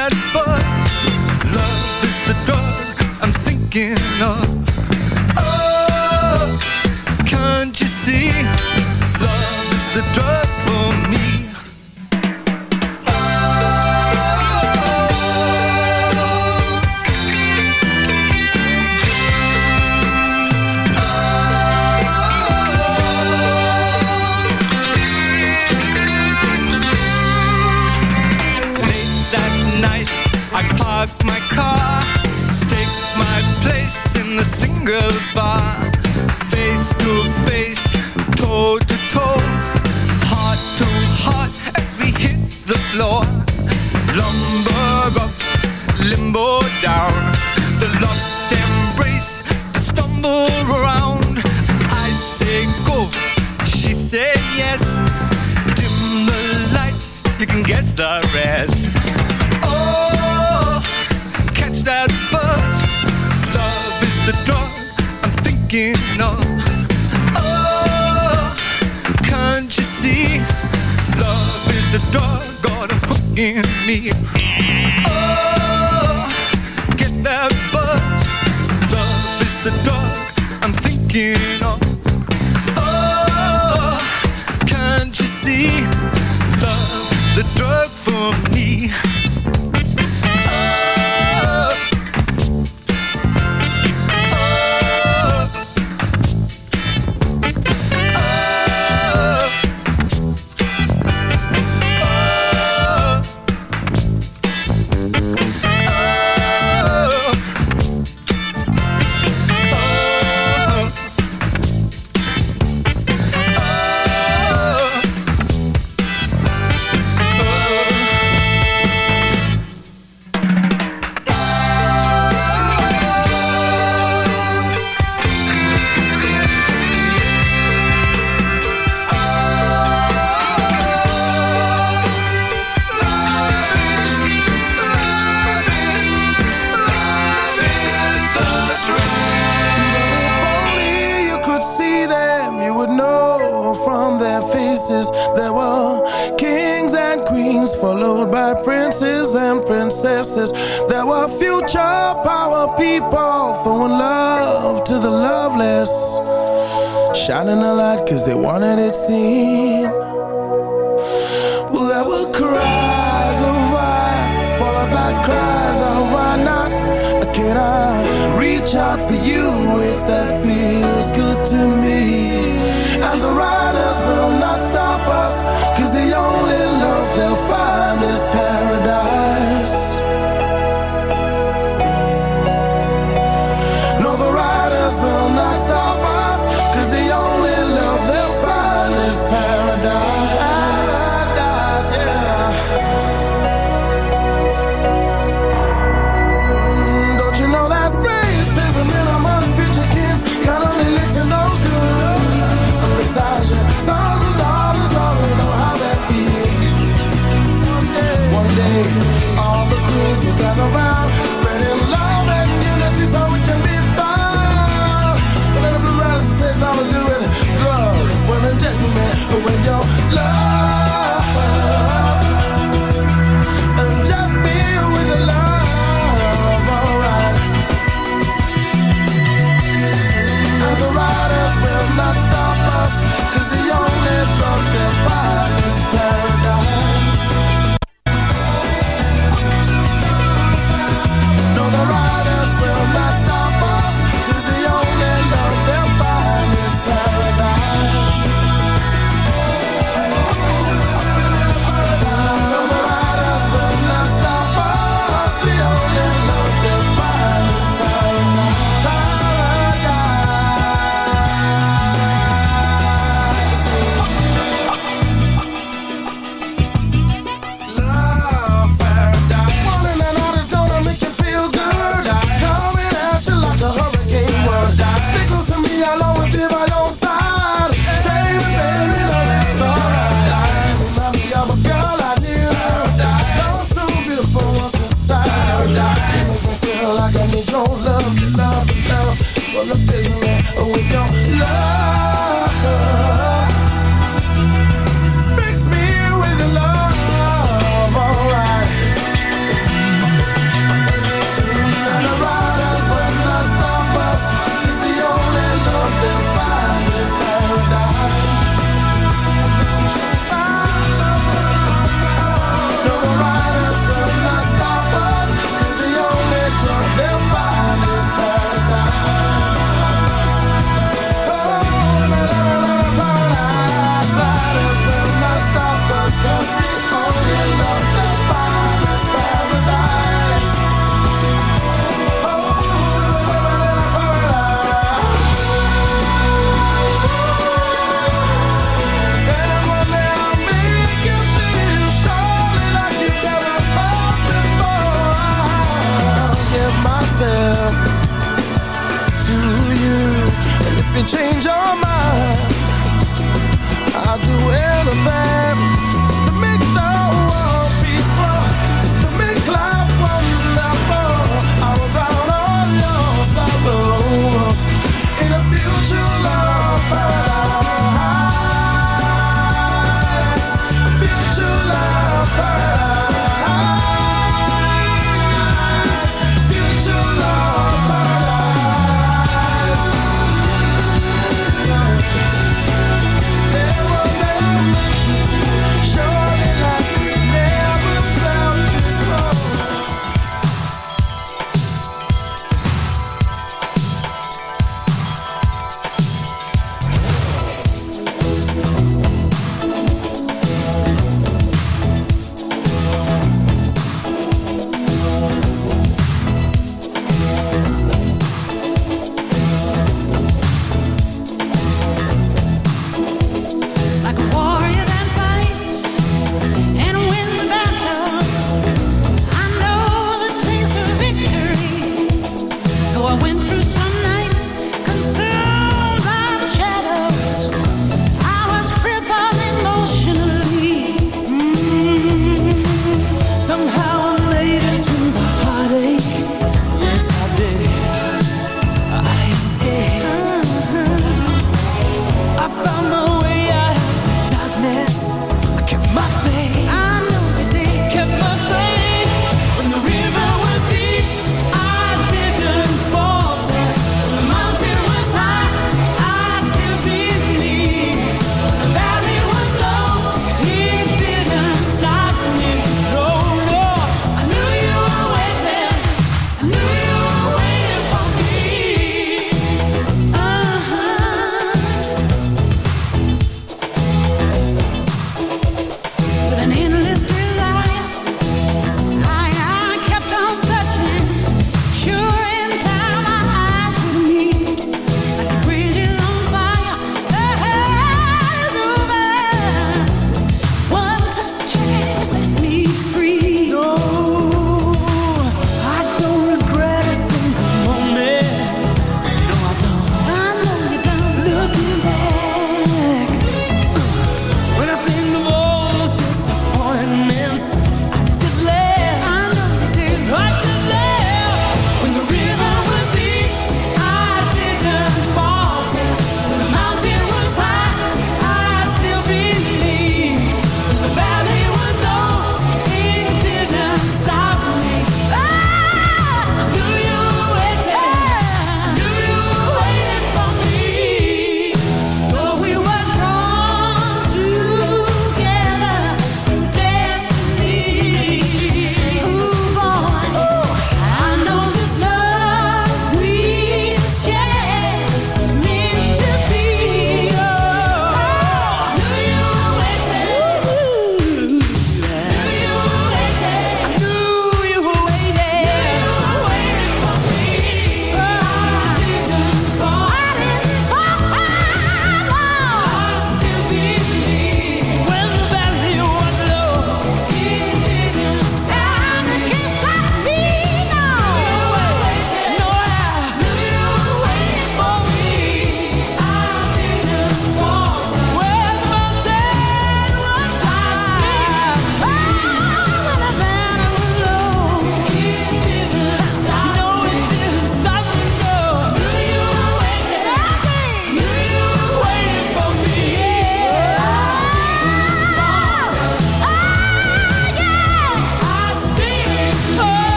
that buzz. Love is the drug I'm thinking of.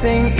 sing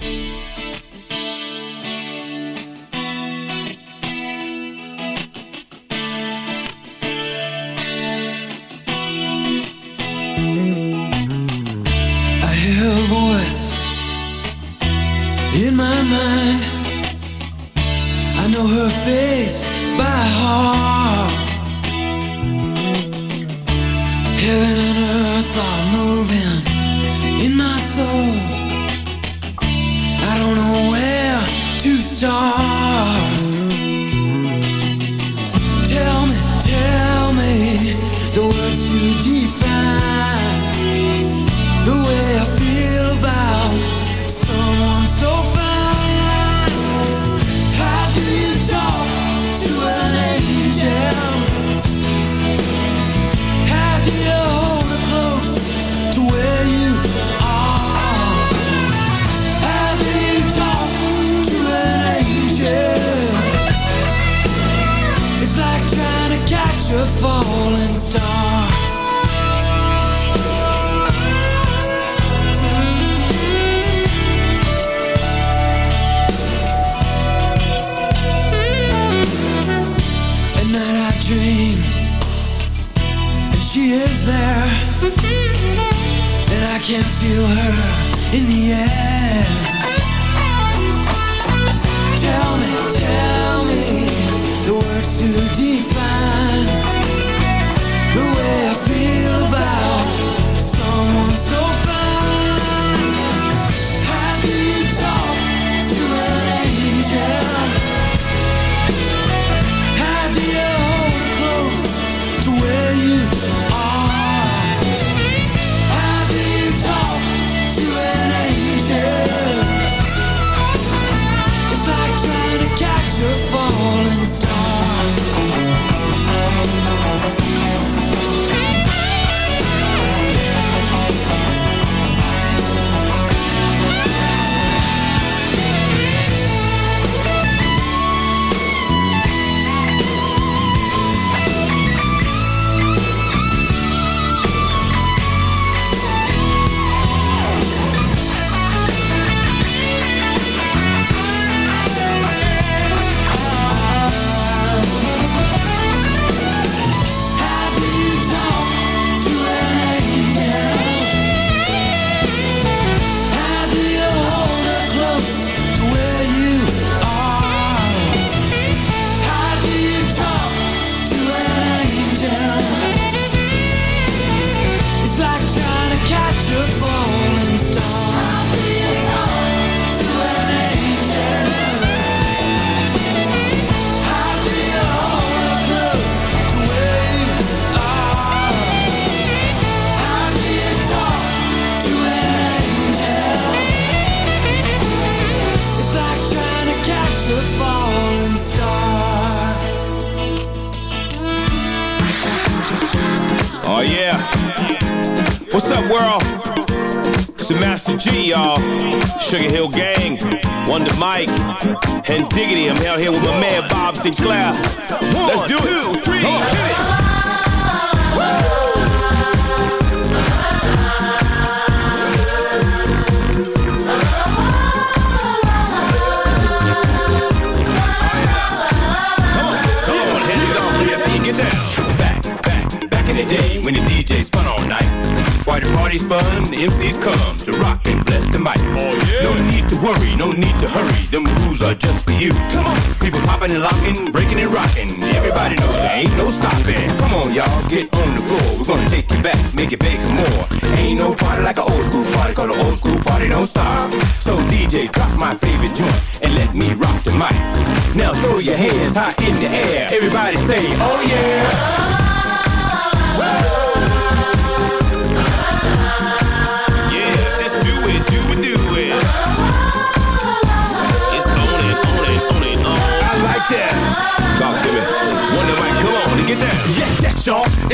Sinclair.